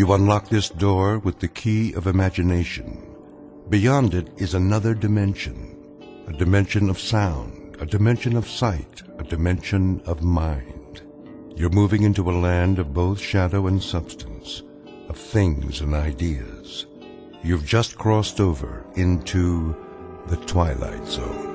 You unlock this door with the key of imagination. Beyond it is another dimension, a dimension of sound, a dimension of sight, a dimension of mind. You're moving into a land of both shadow and substance, of things and ideas. You've just crossed over into the Twilight Zone.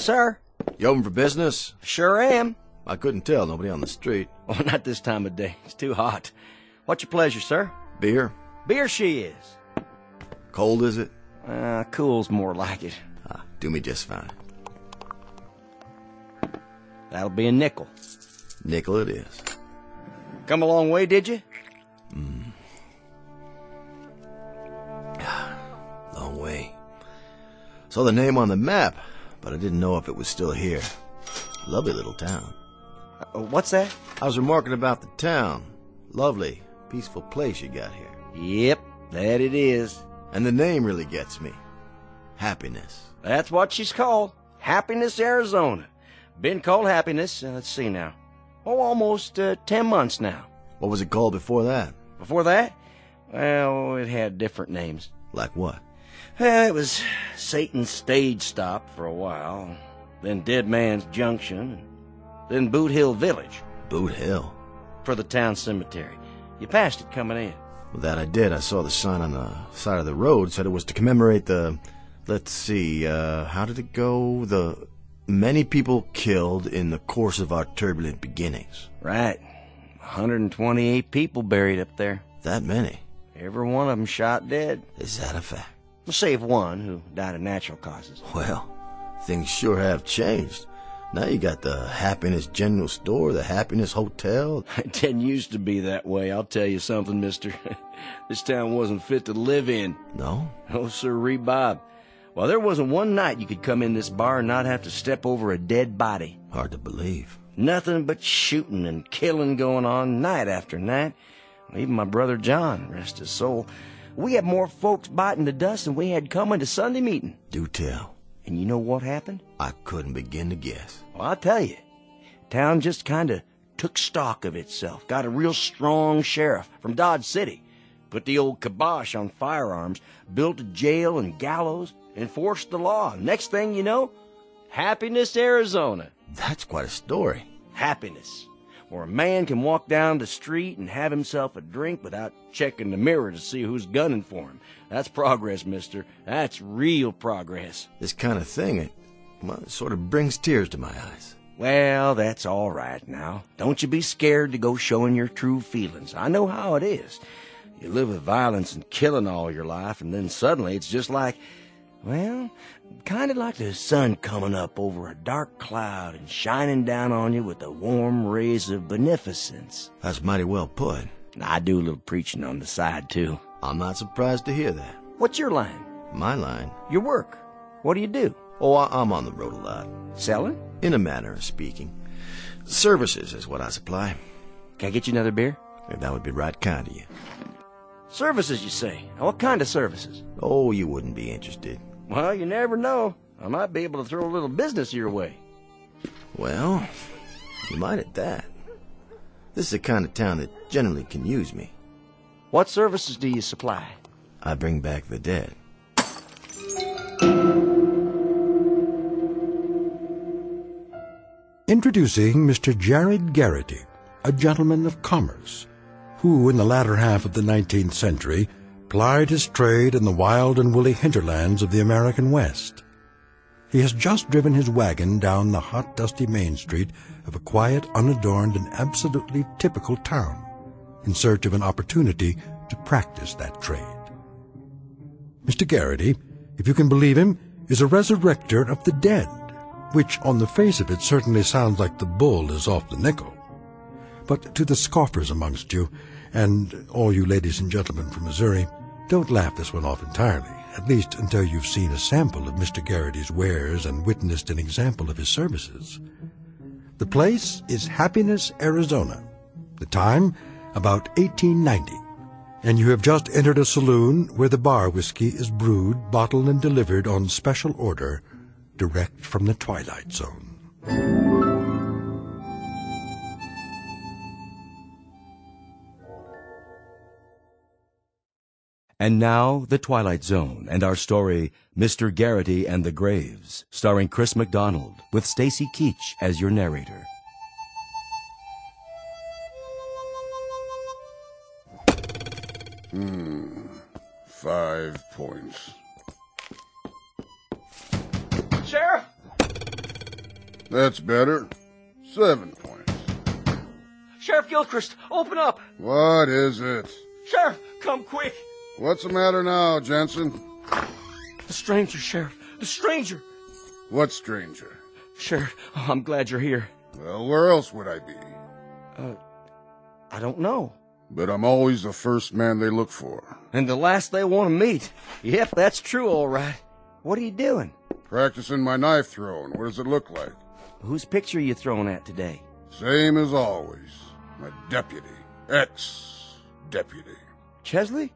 Yes, sir. You open for business? Sure am. I couldn't tell. Nobody on the street. Oh, not this time of day. It's too hot. What's your pleasure, sir? Beer? Beer she is. Cold is it? Uh, cool's more like it. Ah, do me just fine. That'll be a nickel. Nickel it is. Come a long way, did you? Mm. Long way. Saw the name on the map, but I didn't know if it was still here. Lovely little town. Uh, what's that? I was remarking about the town. Lovely, peaceful place you got here. Yep, that it is. And the name really gets me. Happiness. That's what she's called. Happiness, Arizona. Been called Happiness, uh, let's see now. Oh, almost uh, ten months now. What was it called before that? Before that, well, it had different names. Like what? Well, it was Satan's stage stop for a while, then Dead Man's Junction, then Boot Hill Village Boot Hill. for the town cemetery. You passed it coming in. Well, that I did. I saw the sign on the side of the road. Said it was to commemorate the. Let's see. Uh, how did it go? The many people killed in the course of our turbulent beginnings. Right. 128 people buried up there. That many. Every one of them shot dead. Is that a fact? Save one who died of natural causes. Well, things sure have changed. Now you got the Happiness General Store, the Happiness Hotel. It didn't used to be that way, I'll tell you something, mister. this town wasn't fit to live in. No? Oh, sir, Bob. Well, there wasn't one night you could come in this bar and not have to step over a dead body. Hard to believe. Nothing but shooting and killing going on night after night. Even my brother John, rest his soul. We had more folks biting the dust than we had coming to Sunday meeting. Do tell. And you know what happened? I couldn't begin to guess. Well, I'll tell you. Town just kind of took stock of itself, got a real strong sheriff from Dodge City, put the old kibosh on firearms, built a jail and gallows, enforced the law. Next thing you know, Happiness, Arizona. That's quite a story. Happiness. Where a man can walk down the street and have himself a drink without checking the mirror to see who's gunning for him. That's progress, mister. That's real progress. This kind of thing, it, well, it sort of brings tears to my eyes. Well, that's all right now. Don't you be scared to go showing your true feelings. I know how it is. You live with violence and killing all your life, and then suddenly it's just like, well, kind of like the sun coming up over a dark cloud and shining down on you with the warm rays of beneficence. That's mighty well put. I do a little preaching on the side, too. I'm not surprised to hear that. What's your line? My line. Your work. What do you do? Oh, I- I'm on the road a lot. Selling? In a manner of speaking. Services is what I supply. Can I get you another beer? That would be right kind of you. Services, you say? What kind of services? Oh, you wouldn't be interested. Well, you never know. I might be able to throw a little business your way. Well, you might at that. This is the kind of town that generally can use me. What services do you supply? I bring back the dead. Introducing Mr. Jared Garrity, a gentleman of commerce, who in the latter half of the 19th century plied his trade in the wild and woolly hinterlands of the American West. He has just driven his wagon down the hot, dusty main street of a quiet, unadorned, and absolutely typical town in search of an opportunity to practice that trade. Mr. Garrity, if you can believe him, is a resurrector of the dead, which on the face of it certainly sounds like the bull is off the nickel. But to the scoffers amongst you, and all you ladies and gentlemen from Missouri, don't laugh this one off entirely. at least until you've seen a sample of Mr. Garrity's wares and witnessed an example of his services. The place is Happiness, Arizona. The time, about 1890. And you have just entered a saloon where the bar whiskey is brewed, bottled, and delivered on special order direct from the Twilight Zone. And now, The Twilight Zone and our story, Mr. Garrity and the Graves, starring Chris McDonald, with Stacy Keach as your narrator. Hmm. Five points. Sheriff! That's better. Seven points. Sheriff Gilchrist, open up! What is it? Sheriff, come quick! What's the matter now, Jensen? The stranger, Sheriff. The stranger! What stranger? Sheriff, oh, I'm glad you're here. Well, where else would I be? Uh, I don't know. But I'm always the first man they look for. And the last they want to meet. Yep, that's true, all right. What are you doing? Practicing my knife throwing. What does it look like? Whose picture are you throwing at today? Same as always. My deputy. Ex-deputy. Chesley?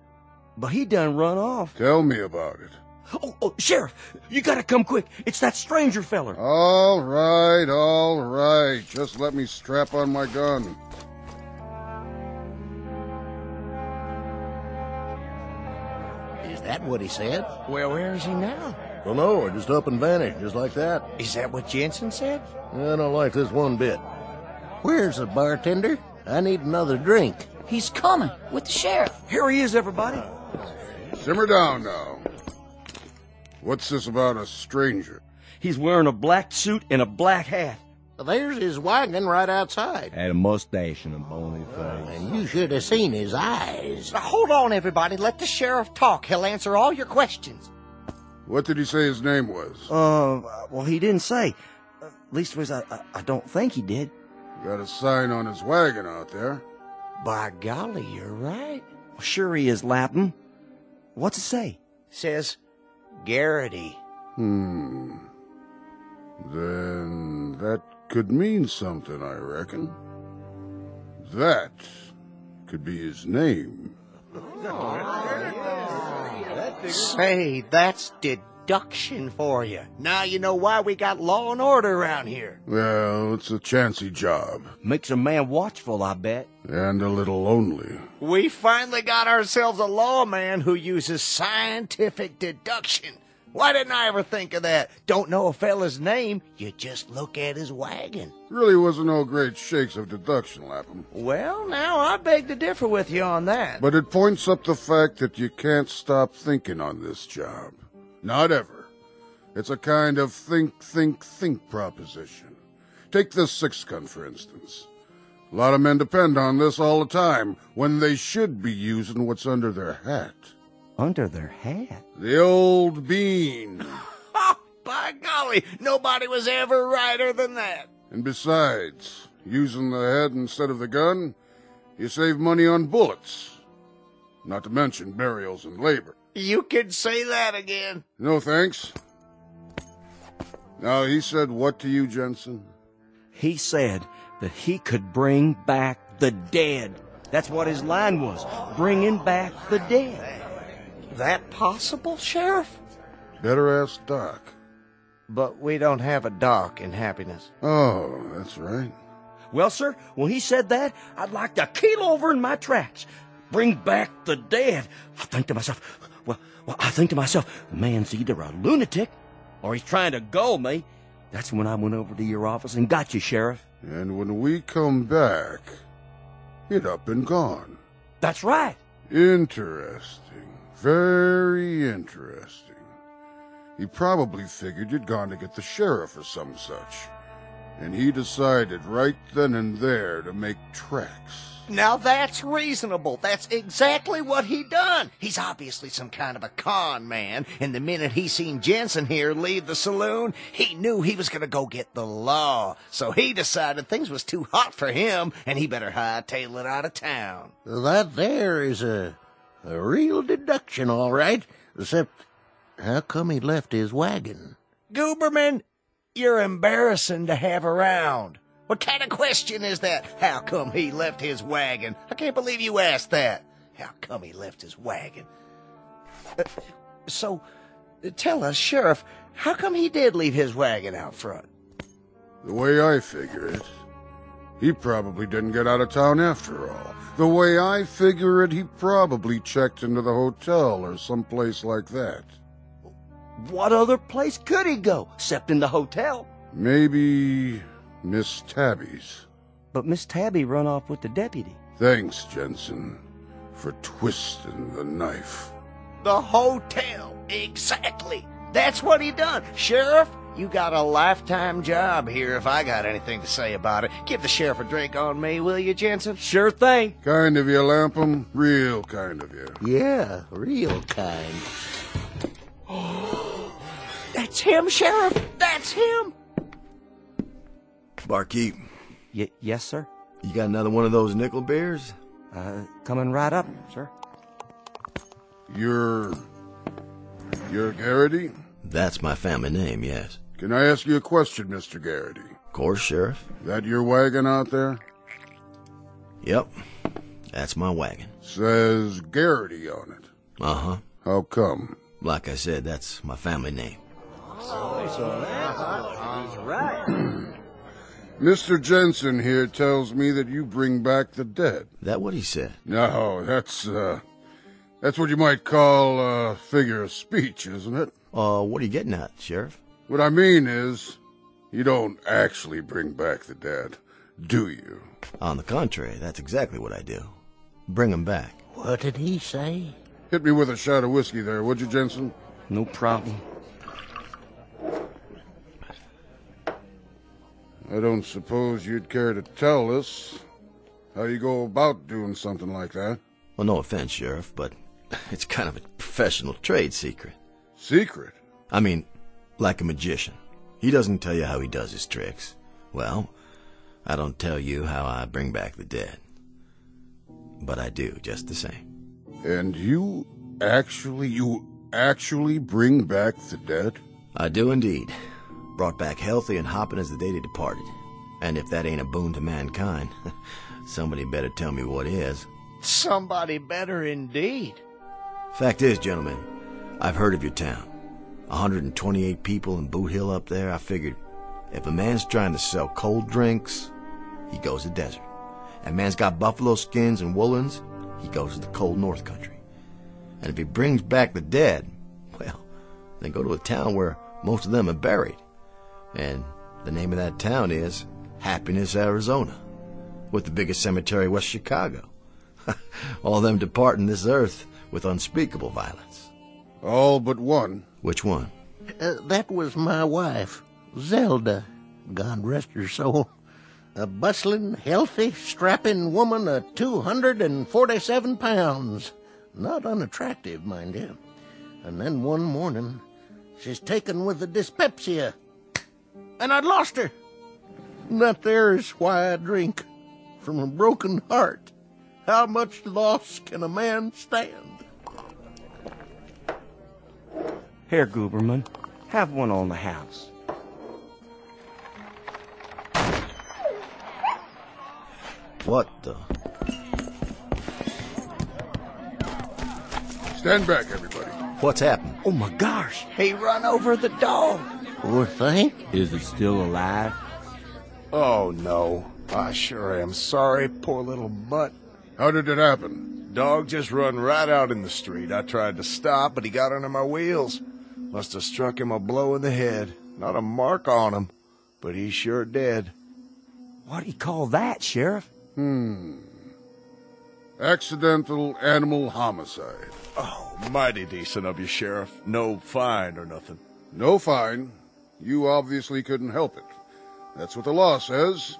But he done run off. Tell me about it. Oh, oh, Sheriff, you gotta come quick. It's that stranger feller. All right, all right. Just let me strap on my gun. Is that what he said? Well, where is he now? Well, no, just up and vanished, just like that. Is that what Jensen said? I don't like this one bit. Where's the bartender? I need another drink. He's coming with the sheriff. Here he is, everybody. Simmer down now. What's this about a stranger? He's wearing a black suit and a black hat. There's his wagon right outside. Had a mustache and a bony face. And you should have seen his eyes. Now, hold on, everybody. Let the sheriff talk. He'll answer all your questions. What did he say his name was? Uh, well, he didn't say. Uh, leastways, I, I, I don't think he did. Got a sign on his wagon out there. By golly, you're right. Well, sure he is, Lapham. What's it say? Says Garrity. Hmm. Then that could mean something, I reckon. That could be his name. Say, that's deduction for you. Now you know why we got law and order around here. Well, it's a chancy job. Makes a man watchful, I bet. And a little lonely. We finally got ourselves a lawman who uses scientific deduction. Why didn't I ever think of that? Don't know a fella's name, you just look at his wagon. Really wasn't no great shakes of deduction, Lapham. Well, now I beg to differ with you on that. But it points up the fact that you can't stop thinking on this job. Not ever. It's a kind of think, think, think proposition. Take this six gun, for instance. A lot of men depend on this all the time when they should be using what's under their hat. Under their hat? The old bean. Oh, by golly, nobody was ever righter than that. And besides, using the head instead of the gun, you save money on bullets. Not to mention burials and labor. You can say that again. No thanks. Now, he said what to you, Jensen? He said that he could bring back the dead. That's what his line was. Bringing back the dead. That possible, Sheriff? Better ask Doc. But we don't have a doc in happiness. Oh, that's right. Well, sir, when he said that, I'd like to keel over in my tracks. Bring back the dead. I think to myself, well, well, I think to myself, the man's either a lunatic or he's trying to gull me. That's when I went over to your office and got you, Sheriff. And when we come back, it up and gone. That's right. Interesting. Very interesting. He probably figured you'd gone to get the sheriff or some such. And he decided right then and there to make tracks. Now that's reasonable. That's exactly what he done. He's obviously some kind of a con man, and the minute he seen Jensen here leave the saloon, he knew he was gonna go get the law. So he decided things was too hot for him, and he better hightail it out of town. That there is a, a real deduction, all right. Except how come he left his wagon? Gooberman, you're embarrassing to have around. What kind of question is that? How come he left his wagon? I can't believe you asked that. How come he left his wagon? Uh, so, tell us, Sheriff, how come he did leave his wagon out front? The way I figure it, he probably didn't get out of town after all. The way I figure it, he probably checked into the hotel or someplace like that. What other place could he go, except in the hotel? Maybe Miss Tabby's. But Miss Tabby run off with the deputy. Thanks, Jensen, for twisting the knife. The hotel, exactly. That's what he done. Sheriff, you got a lifetime job here if I got anything to say about it. Give the sheriff a drink on me, will you, Jensen? Sure thing. Kind of you, Lapham. Real kind of you. Yeah, real kind. That's him, Sheriff. That's him. Barkeep, Y- yes, sir. you got another one of those nickel beers? Uh, coming right up, sir. You're. You're Garrity? That's my family name, yes. Can I ask you a question, Mr. Garrity? Of course, Sheriff. That your wagon out there? Yep. That's my wagon. Says Garrity on it. Uh huh. How come? Like I said, that's my family name. Oh, so that's all right. Mr. Jensen here tells me that you bring back the dead. That what he said? No, that's, uh, that's what you might call a figure of speech, isn't it? Uh, what are you getting at, Sheriff? What I mean is, you don't actually bring back the dead, do you? On the contrary, that's exactly what I do. Bring 'em back. What did he say? Hit me with a shot of whiskey there, would you, Jensen? No problem. I don't suppose you'd care to tell us how you go about doing something like that. Well, no offense, Sheriff, but it's kind of a professional trade secret. Secret? I mean, like a magician. He doesn't tell you how he does his tricks. Well, I don't tell you how I bring back the dead. But I do, just the same. And you actually, you actually bring back the dead? I do indeed. Brought back healthy and hopping as the day they departed. And if that ain't a boon to mankind, somebody better tell me what is. Somebody better indeed. Fact is, gentlemen, I've heard of your town. 128 people in Boot Hill up there. I figured if a man's trying to sell cold drinks, he goes to desert. And man's got buffalo skins and woolens, he goes to the cold north country. And if he brings back the dead, well, then go to a town where most of them are buried. And the name of that town is Happiness, Arizona, with the biggest cemetery west Chicago. All them departing this earth with unspeakable violence. All but one. Which one? Uh, that was my wife, Zelda. God rest her soul. A bustling, healthy, strapping woman of 247 pounds. Not unattractive, mind you. And then one morning, she's taken with the dyspepsia. And I'd lost her. And that there is why I drink. From a broken heart. How much loss can a man stand? Here, Gooberman, have one on the house. What the? Stand back, everybody. What's happened? Oh my gosh! He run over the dog. Poor thing. Is it still alive? Oh, no. I sure am sorry, poor little butt. How did it happen? Dog just run right out in the street. I tried to stop, but he got under my wheels. Must have struck him a blow in the head. Not a mark on him, but he's sure dead. What do you call that, Sheriff? Hmm. Accidental animal homicide. Oh, mighty decent of you, Sheriff. No fine or nothing. No fine. You obviously couldn't help it. That's what the law says.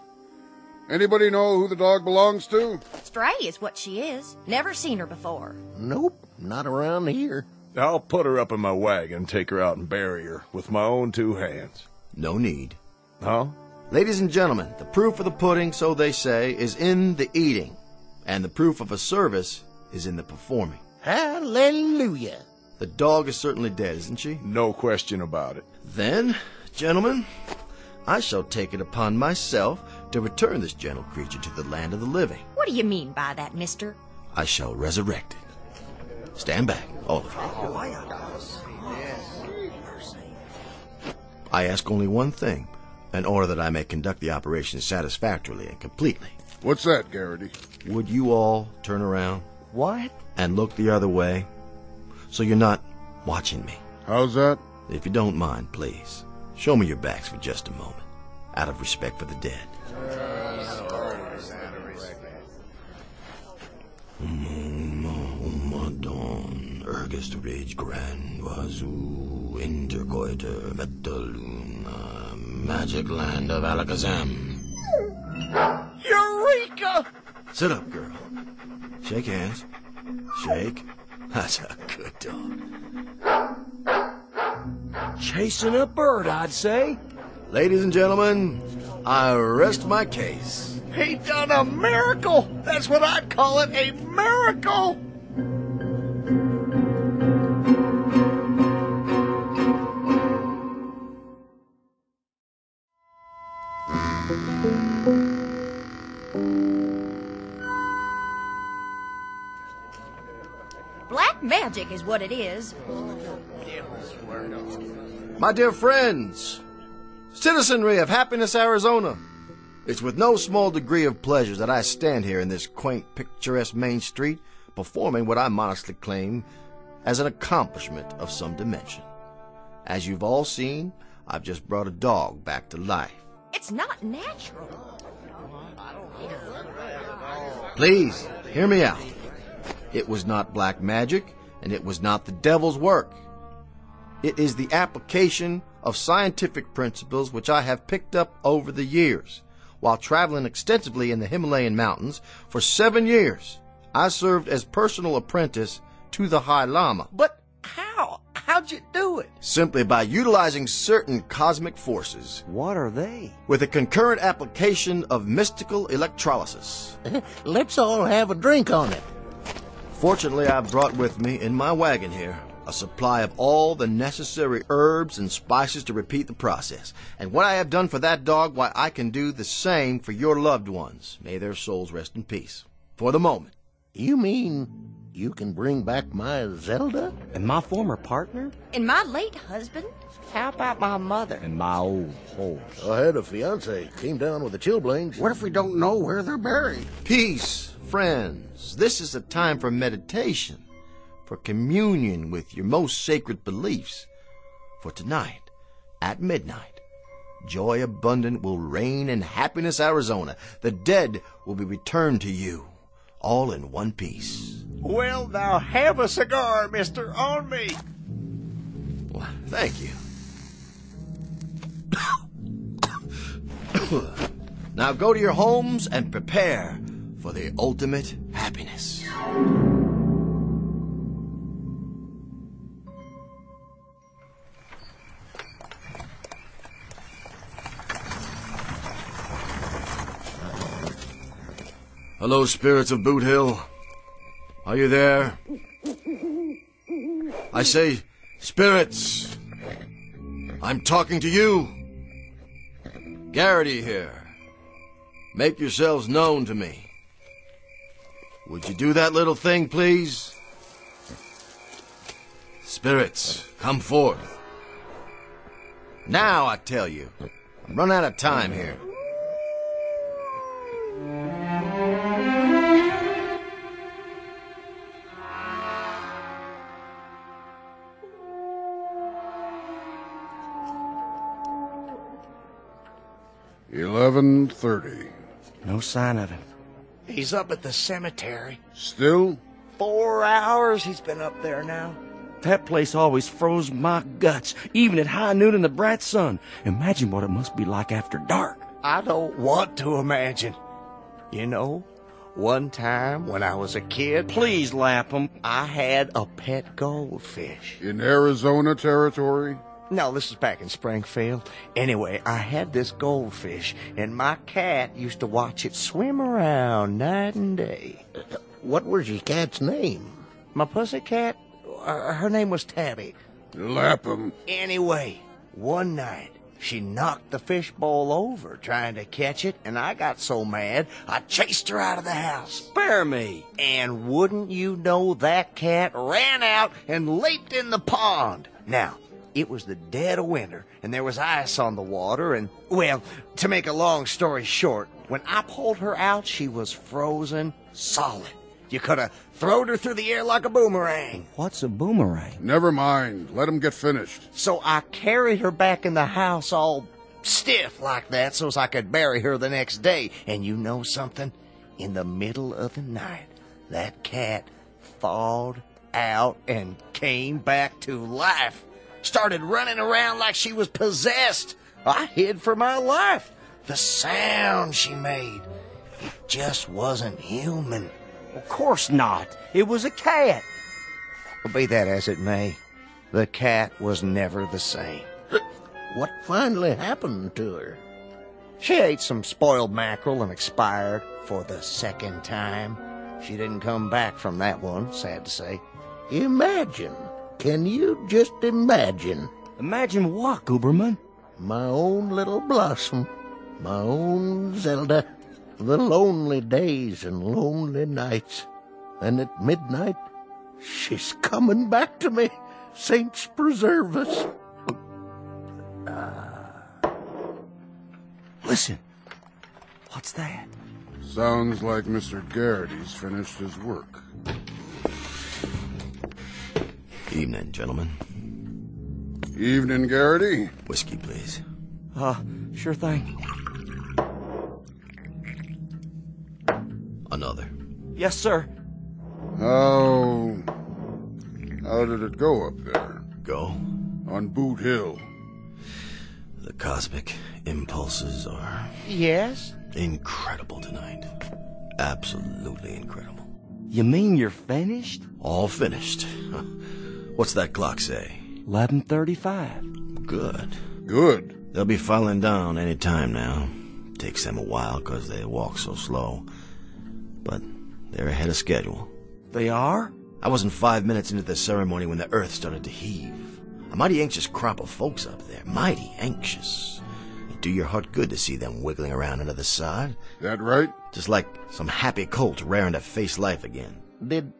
Anybody know who the dog belongs to? Stray is what she is. Never seen her before. Nope, not around here. I'll put her up in my wagon, take her out and bury her with my own two hands. No need. Huh? Ladies and gentlemen, the proof of the pudding, so they say, is in the eating. And the proof of a service is in the performing. Hallelujah. The dog is certainly dead, isn't she? No question about it. Then, gentlemen, I shall take it upon myself to return this gentle creature to the land of the living. What do you mean by that, mister? I shall resurrect it. Stand back, all of you. Oh, I ask only one thing, in order that I may conduct the operation satisfactorily and completely. What's that, Garrity? Would you all turn around What? and look the other way so you're not watching me? How's that? If you don't mind, please, show me your backs for just a moment, out of respect for the dead. Madon, ergest rage grand wazoo, intercoiter, metaluna, magic land of Alakazam. Eureka! Sit up, girl. Shake hands. Shake. That's a good dog. Chasing a bird, I'd say. Ladies and gentlemen, I rest my case. He done a miracle! That's what I'd call it, a miracle! Magic is what it is. My dear friends, citizenry of Happiness, Arizona, it's with no small degree of pleasure that I stand here in this quaint, picturesque main street performing what I modestly claim as an accomplishment of some dimension. As you've all seen, I've just brought a dog back to life. It's not natural. Please, hear me out. It was not black magic, and it was not the devil's work. It is the application of scientific principles which I have picked up over the years. While traveling extensively in the Himalayan mountains for seven years, I served as personal apprentice to the High Lama. But how? How'd you do it? Simply by utilizing certain cosmic forces What are they? with a concurrent application of mystical electrolysis. Let's all have a drink on it. Fortunately, I've brought with me in my wagon here a supply of all the necessary herbs and spices to repeat the process. And what I have done for that dog, why, I can do the same for your loved ones. May their souls rest in peace. For the moment. You mean you can bring back my Zelda? And my former partner? And my late husband? How about my mother? And my old horse. I had a fiance came down with the chilblains. What if we don't know where they're buried? Peace, friends. This is a time for meditation, for communion with your most sacred beliefs. For tonight, at midnight, joy abundant will reign in happiness, Arizona. The dead will be returned to you, all in one piece. Well, now have a cigar, mister, on me. Well, thank you. now go to your homes and prepare for the ultimate happiness. Hello, spirits of Boot Hill. Are you there? I say, spirits. I'm talking to you. Garrity here. Make yourselves known to me. Would you do that little thing, please? Spirits, come forth. Now, I tell you. I'm running out of time here. Eleven thirty. No sign of him. He's up at the cemetery. Still? Four hours he's been up there now. That place always froze my guts, even at high noon in the bright sun. Imagine what it must be like after dark. I don't want to imagine. You know, one time when I was a kid, Please, Lapham. I had a pet goldfish. In Arizona territory? No, this is back in Springfield. Anyway, I had this goldfish, and my cat used to watch it swim around night and day. What was your cat's name? My pussy cat? uh, her name was Tabby. Lapham. Anyway, one night she knocked the fishbowl over trying to catch it, and I got so mad I chased her out of the house. Spare me. And wouldn't you know that cat ran out and leaped in the pond. Now, it was the dead of winter, and there was ice on the water, and, well, to make a long story short, when I pulled her out, she was frozen solid. You could have throwed her through the air like a boomerang. What's a boomerang? Never mind. Let him get finished. So I carried her back in the house all stiff like that so as I could bury her the next day. And you know something? In the middle of the night, that cat thawed out and came back to life. Started running around like she was possessed. I hid for my life. The sound she made, it just wasn't human. Of course not. It was a cat. Be that as it may, the cat was never the same. What finally happened to her? She ate some spoiled mackerel and expired for the second time. She didn't come back from that one, sad to say. Imagine. Can you just imagine? Imagine what, Gooberman? My own little Blossom. My own Zelda. The lonely days and lonely nights. And at midnight, she's coming back to me. Saints preserve us. Ah. Listen. What's that? Sounds like Mr. Garrity's finished his work. Evening, gentlemen. Evening, Garrity. Whiskey, please. Uh, sure thing. Another. Yes, sir. How. How did it go up there? Go. On Boot Hill. The cosmic impulses are Yes? incredible tonight. Absolutely incredible. You mean you're finished? All finished. Huh. What's that clock say? 1135. Good. Good. They'll be filing down any time now. Takes them a while 'cause they walk so slow. But they're ahead of schedule. They are? I wasn't five minutes into the ceremony when the earth started to heave. A mighty anxious crop of folks up there. Mighty anxious. It'd do your heart good to see them wiggling around under the sod. That right? Just like some happy colt raring to face life again. Did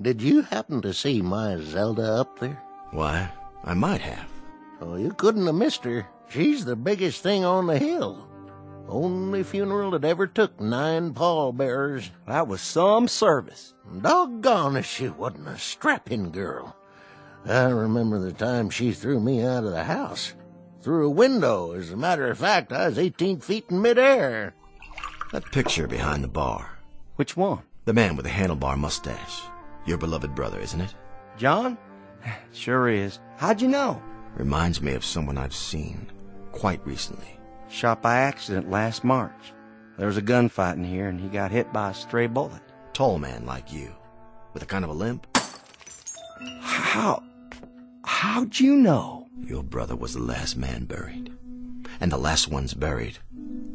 did you happen to see my Zelda up there? Why, I might have. Oh, you couldn't have missed her. She's the biggest thing on the hill. Only funeral that ever took nine pallbearers. That was some service. Doggone if she wasn't a strapping girl. I remember the time she threw me out of the house. Through a window. As a matter of fact, I was 18 feet in midair. That picture behind the bar. Which one? The man with the handlebar mustache. Your beloved brother, isn't it? John? Sure is. How'd you know? Reminds me of someone I've seen quite recently. Shot by accident last March. There was a gunfight in here and he got hit by a stray bullet. Tall man like you, with a kind of a limp. How? How'd you know? Your brother was the last man buried. And the last ones buried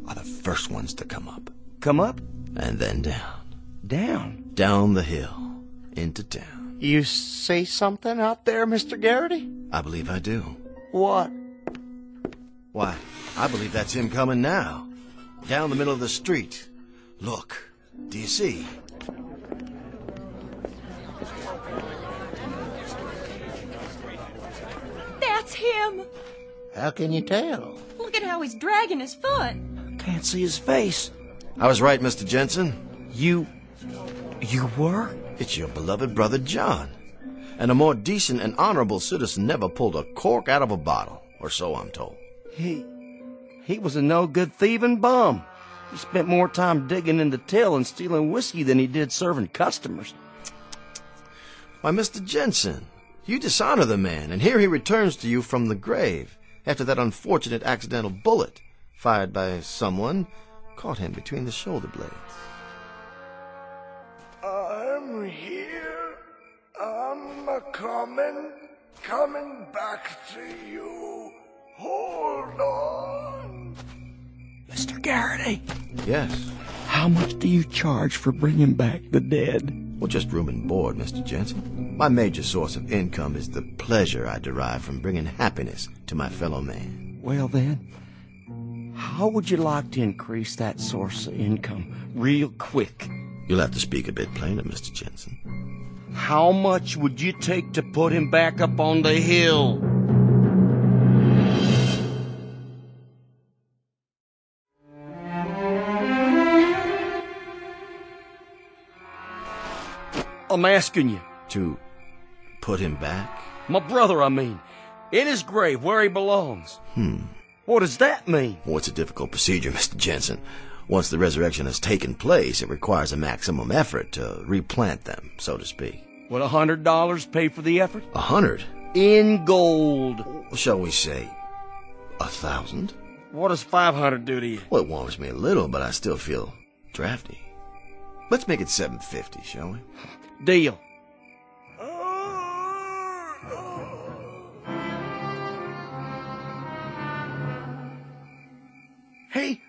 are the first ones to come up. Come up? And then down. Down? Down the hill. Into town. You say something out there, Mr. Garrity? I believe I do. What? Why, I believe that's him coming now. Down the middle of the street. Look. Do you see? That's him. How can you tell? Look at how he's dragging his foot. Can't see his face. I was right, Mr. Jensen. You. You were? It's your beloved brother John. And a more decent and honorable citizen never pulled a cork out of a bottle, or so I'm told. He. He was a no good thieving bum. He spent more time digging in the till and stealing whiskey than he did serving customers. Why, Mr. Jensen, you dishonor the man, and here he returns to you from the grave after that unfortunate accidental bullet fired by someone caught him between the shoulder blades. I'm here. I'm a coming, coming back to you. Hold on. Mr. Garrity, Yes. how much do you charge for bringing back the dead? Well, just room and board, Mr. Jensen. My major source of income is the pleasure I derive from bringing happiness to my fellow man. Well, then, how would you like to increase that source of income real quick? You'll have to speak a bit plainer, Mr. Jensen. How much would you take to put him back up on the hill? I'm asking you. To put him back? My brother, I mean. In his grave where he belongs. Hmm. What does that mean? Well, it's a difficult procedure, Mr. Jensen. Once the resurrection has taken place, it requires a maximum effort to replant them, so to speak. Would a hundred dollars pay for the effort? A hundred? In gold. Shall we say a thousand? What does five hundred do to you? Well, it warms me a little, but I still feel drafty. Let's make it seven fifty, shall we? Deal. He.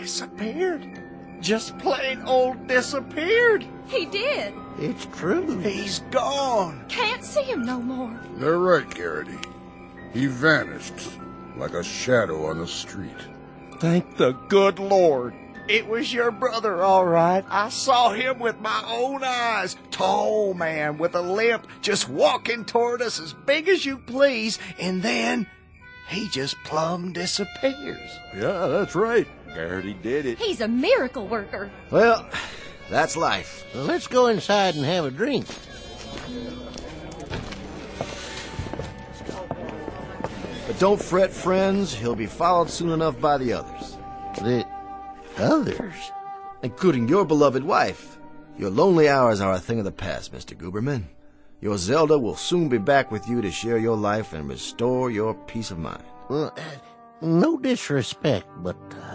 He disappeared. Just plain old disappeared. He did. It's true. He's gone. Can't see him no more. They're right, Garrity. He vanished like a shadow on the street. Thank the good Lord. It was your brother, all right. I saw him with my own eyes. Tall man with a limp, just walking toward us as big as you please, and then he just plumb disappears. Yeah, that's right. Garrity did it. He's a miracle worker. Well, that's life. Well, let's go inside and have a drink. But don't fret, friends. He'll be followed soon enough by the others. The others? Including your beloved wife. Your lonely hours are a thing of the past, Mr. Gooberman. Your Zelda will soon be back with you to share your life and restore your peace of mind. Well, uh, no disrespect, but, um,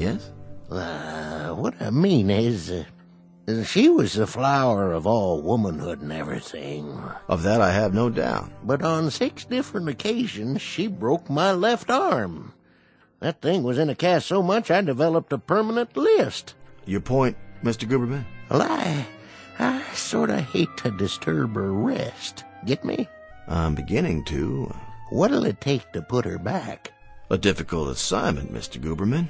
Yes? uh, what I mean is, uh, she was the flower of all womanhood and everything. Of that I have no doubt. But on six different occasions, she broke my left arm. That thing was in a cast so much I developed a permanent list. Your point, Mr. Gooberman? Well, I, I sort of hate to disturb her rest. Get me? I'm beginning to. What'll it take to put her back? A difficult assignment, Mr. Gooberman.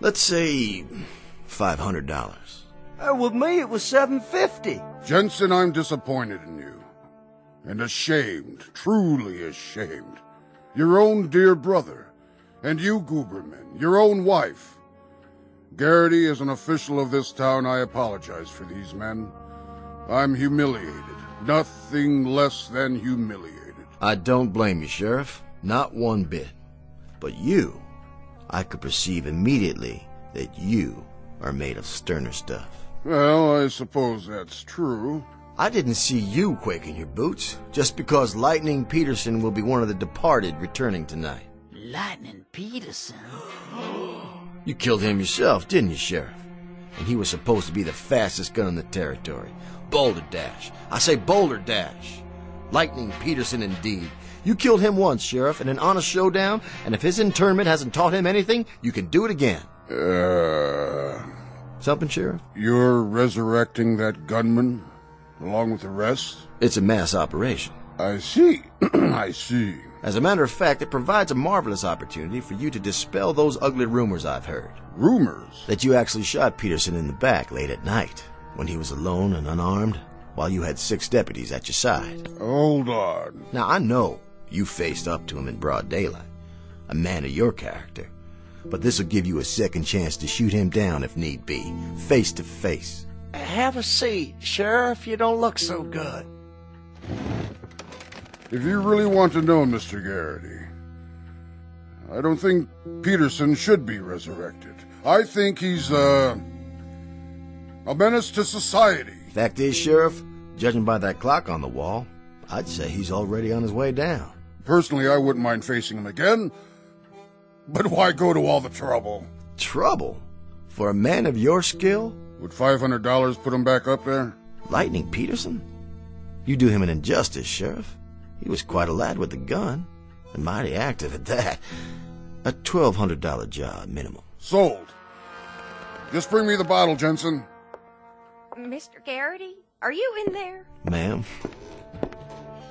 Let's say $500. Uh, with me, it was seven fifty. Jensen, I'm disappointed in you. And ashamed, truly ashamed. Your own dear brother. And you, Gooberman, your own wife. Garrity, as an official of this town, I apologize for these men. I'm humiliated. Nothing less than humiliated. I don't blame you, Sheriff. Not one bit. But you, I could perceive immediately that you are made of sterner stuff. Well, I suppose that's true. I didn't see you quake in your boots just because Lightning Peterson will be one of the departed returning tonight. Lightning Peterson. You killed him yourself, didn't you, Sheriff? And he was supposed to be the fastest gun in the territory. Boulder Dash. I say Boulder Dash. Lightning Peterson, indeed. You killed him once, Sheriff, in an honest showdown, and if his internment hasn't taught him anything, you can do it again. Uh, Something, Sheriff? you're resurrecting that gunman, along with the rest? It's a mass operation. I see. I see. As a matter of fact, it provides a marvelous opportunity for you to dispel those ugly rumors I've heard. Rumors? That you actually shot Peterson in the back late at night, when he was alone and unarmed, while you had six deputies at your side. Hold on. Now, I know you faced up to him in broad daylight, a man of your character, but this'll give you a second chance to shoot him down if need be, face to face. Have a seat, Sheriff. You don't look so good. If you really want to know, Mr. Garrity, I don't think Peterson should be resurrected. I think he's, uh, a menace to society. Fact is, Sheriff, judging by that clock on the wall, I'd say he's already on his way down. Personally, I wouldn't mind facing him again, but why go to all the trouble? Trouble? For a man of your skill? Would $500 put him back up there? Lightning Peterson? You do him an injustice, Sheriff. He was quite a lad with a gun, and mighty active at that. A $1,200 job minimum. Sold. Just bring me the bottle, Jensen. Mr. Garrity, are you in there? Ma'am?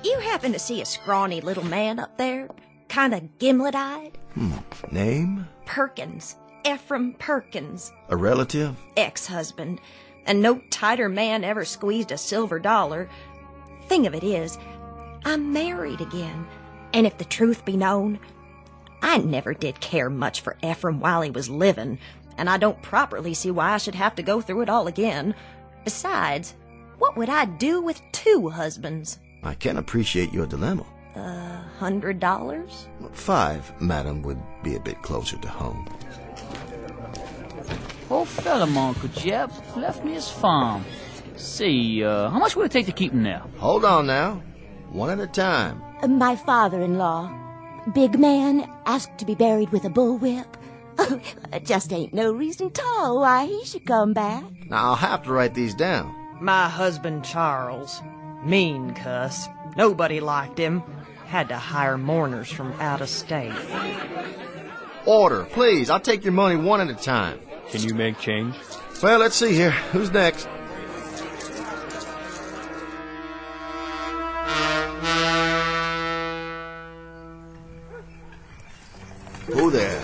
You happen to see a scrawny little man up there? Kinda gimlet eyed? Hmm. Name? Perkins. Ephraim Perkins. A relative? Ex husband. And no tighter man ever squeezed a silver dollar. Thing of it is, I'm married again. And if the truth be known, I never did care much for Ephraim while he was living, and I don't properly see why I should have to go through it all again. Besides, what would I do with two husbands? I can appreciate your dilemma. A uh, hundred dollars? Five, madam, would be a bit closer to home. Old fella, Uncle Jeb, left me his farm. See, uh, how much would it take to keep him there? Hold on now. One at a time. Uh, my father-in-law, big man, asked to be buried with a bullwhip. Just ain't no reason tall why he should come back. Now, I'll have to write these down. My husband, Charles. Mean cuss. Nobody liked him. Had to hire mourners from out of state. Order, please. I'll take your money one at a time. Can you make change? Well, let's see here. Who's next? Oh there.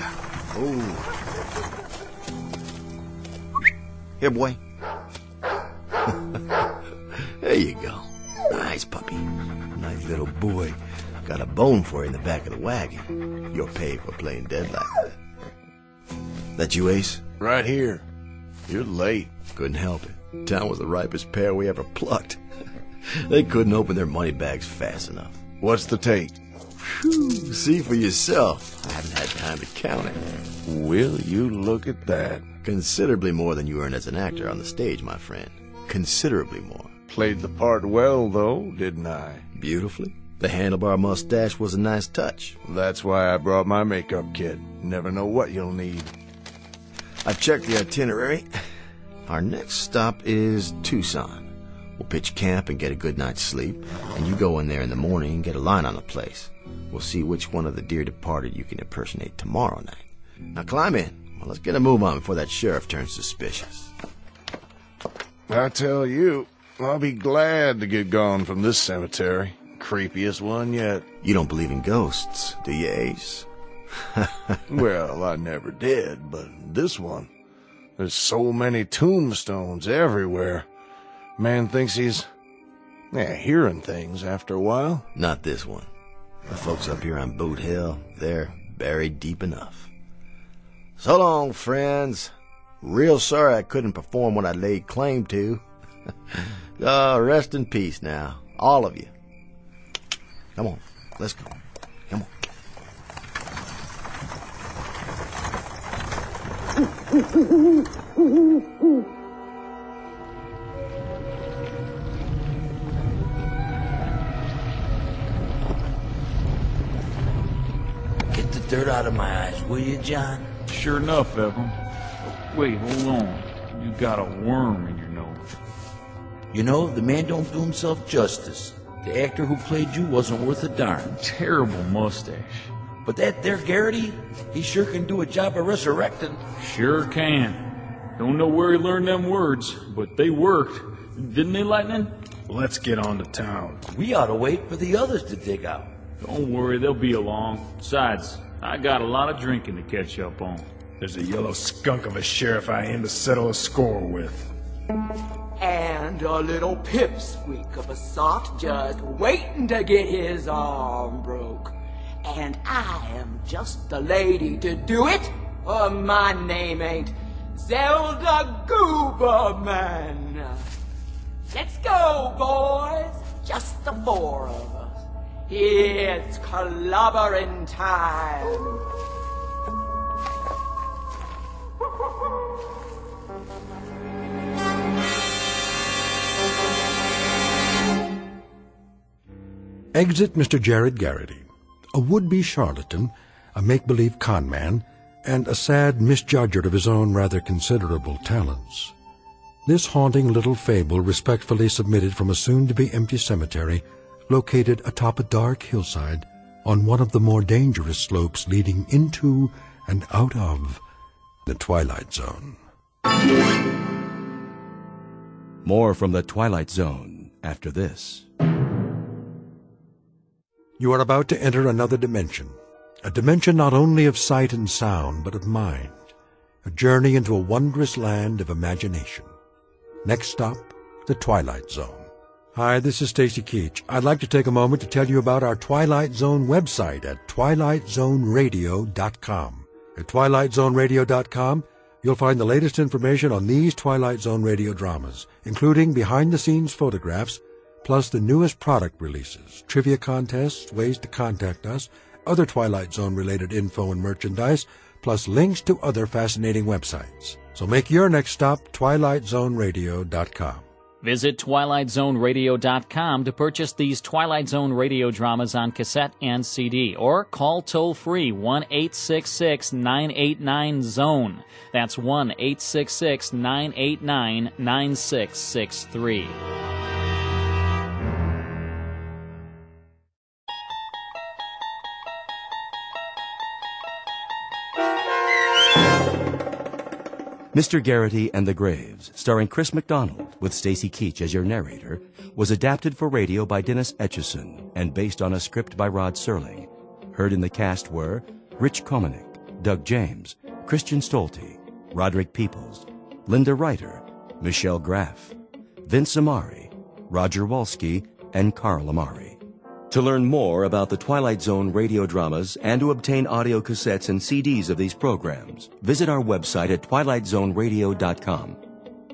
Oh. Here, boy. there you go. Nice puppy. Nice little boy. Got a bone for you in the back of the wagon. You're paid for playing dead like that. That you, Ace? Right here. You're late. Couldn't help it. Town was the ripest pear we ever plucked. they couldn't open their money bags fast enough. What's the take? Whew, see for yourself. I haven't had time to count it. Will you look at that? Considerably more than you earn as an actor on the stage, my friend. Considerably more. Played the part well, though, didn't I? Beautifully. The handlebar mustache was a nice touch. That's why I brought my makeup kit. Never know what you'll need. I checked the itinerary. Our next stop is Tucson. We'll pitch camp and get a good night's sleep, and you go in there in the morning and get a line on the place. We'll see which one of the dear departed you can impersonate tomorrow night. Now climb in. Well, let's get a move on before that sheriff turns suspicious. I tell you, I'll be glad to get gone from this cemetery. Creepiest one yet. You don't believe in ghosts, do you, Ace? well, I never did, but this one. There's so many tombstones everywhere. Man thinks he's, yeah, hearing things after a while. Not this one. The folks up here on Boot Hill, they're buried deep enough. So long, friends. Real sorry I couldn't perform what I laid claim to. oh, rest in peace now, all of you. Come on, let's go. Come on. Get the dirt out of my eyes, will you, John? Sure enough, Evan. Wait, hold on. You got a worm. You know, the man don't do himself justice. The actor who played you wasn't worth a darn. Terrible mustache. But that there Garrity, he sure can do a job of resurrecting. Sure can. Don't know where he learned them words, but they worked. Didn't they, Lightning? Let's get on to town. We ought to wait for the others to dig out. Don't worry, they'll be along. Besides, I got a lot of drinking to catch up on. There's a yellow skunk of a sheriff I aim to settle a score with. And a little pipsqueak of a soft just waiting to get his arm broke. And I am just the lady to do it. Uh, my name ain't Zelda Gooberman. Let's go, boys. Just the four of us. It's clobbering time. Exit Mr. Jared Garrity, a would-be charlatan, a make-believe con man, and a sad misjudger of his own rather considerable talents. This haunting little fable respectfully submitted from a soon-to-be empty cemetery located atop a dark hillside on one of the more dangerous slopes leading into and out of the Twilight Zone. More from the Twilight Zone after this. You are about to enter another dimension, a dimension not only of sight and sound, but of mind, a journey into a wondrous land of imagination. Next stop, the Twilight Zone. Hi, this is Stacy Keach. I'd like to take a moment to tell you about our Twilight Zone website at twilightzoneradio.com. At twilightzoneradio.com, you'll find the latest information on these Twilight Zone radio dramas, including behind-the-scenes photographs, plus the newest product releases, trivia contests, ways to contact us, other Twilight Zone related info and merchandise, plus links to other fascinating websites. So make your next stop twilightzoneradio.com. Visit TwilightZoneRadio.com to purchase these Twilight Zone radio dramas on cassette and CD, or call toll free 1 866 989 Zone. That's 1 Mr. Garrity and the Graves, starring Chris McDonald with Stacy Keach as your narrator, was adapted for radio by Dennis Etchison and based on a script by Rod Serling. Heard in the cast were Rich Komenich, Doug James, Christian Stolte, Roderick Peeples, Linda Reiter, Michelle Graff, Vince Amari, Roger Wolski, and Carl Amari. To learn more about the Twilight Zone radio dramas and to obtain audio cassettes and CDs of these programs, visit our website at twilightzoneradio.com.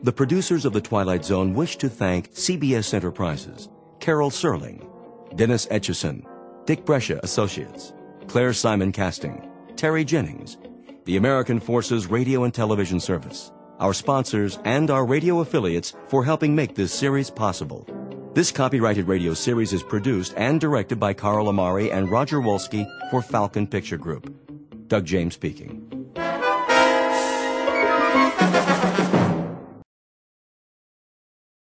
The producers of The Twilight Zone wish to thank CBS Enterprises, Carol Serling, Dennis Etchison, Dick Brescia Associates, Claire Simon Casting, Terry Jennings, the American Forces Radio and Television Service, our sponsors, and our radio affiliates for helping make this series possible. This copyrighted radio series is produced and directed by Carl Amari and Roger Wolski for Falcon Picture Group. Doug James speaking.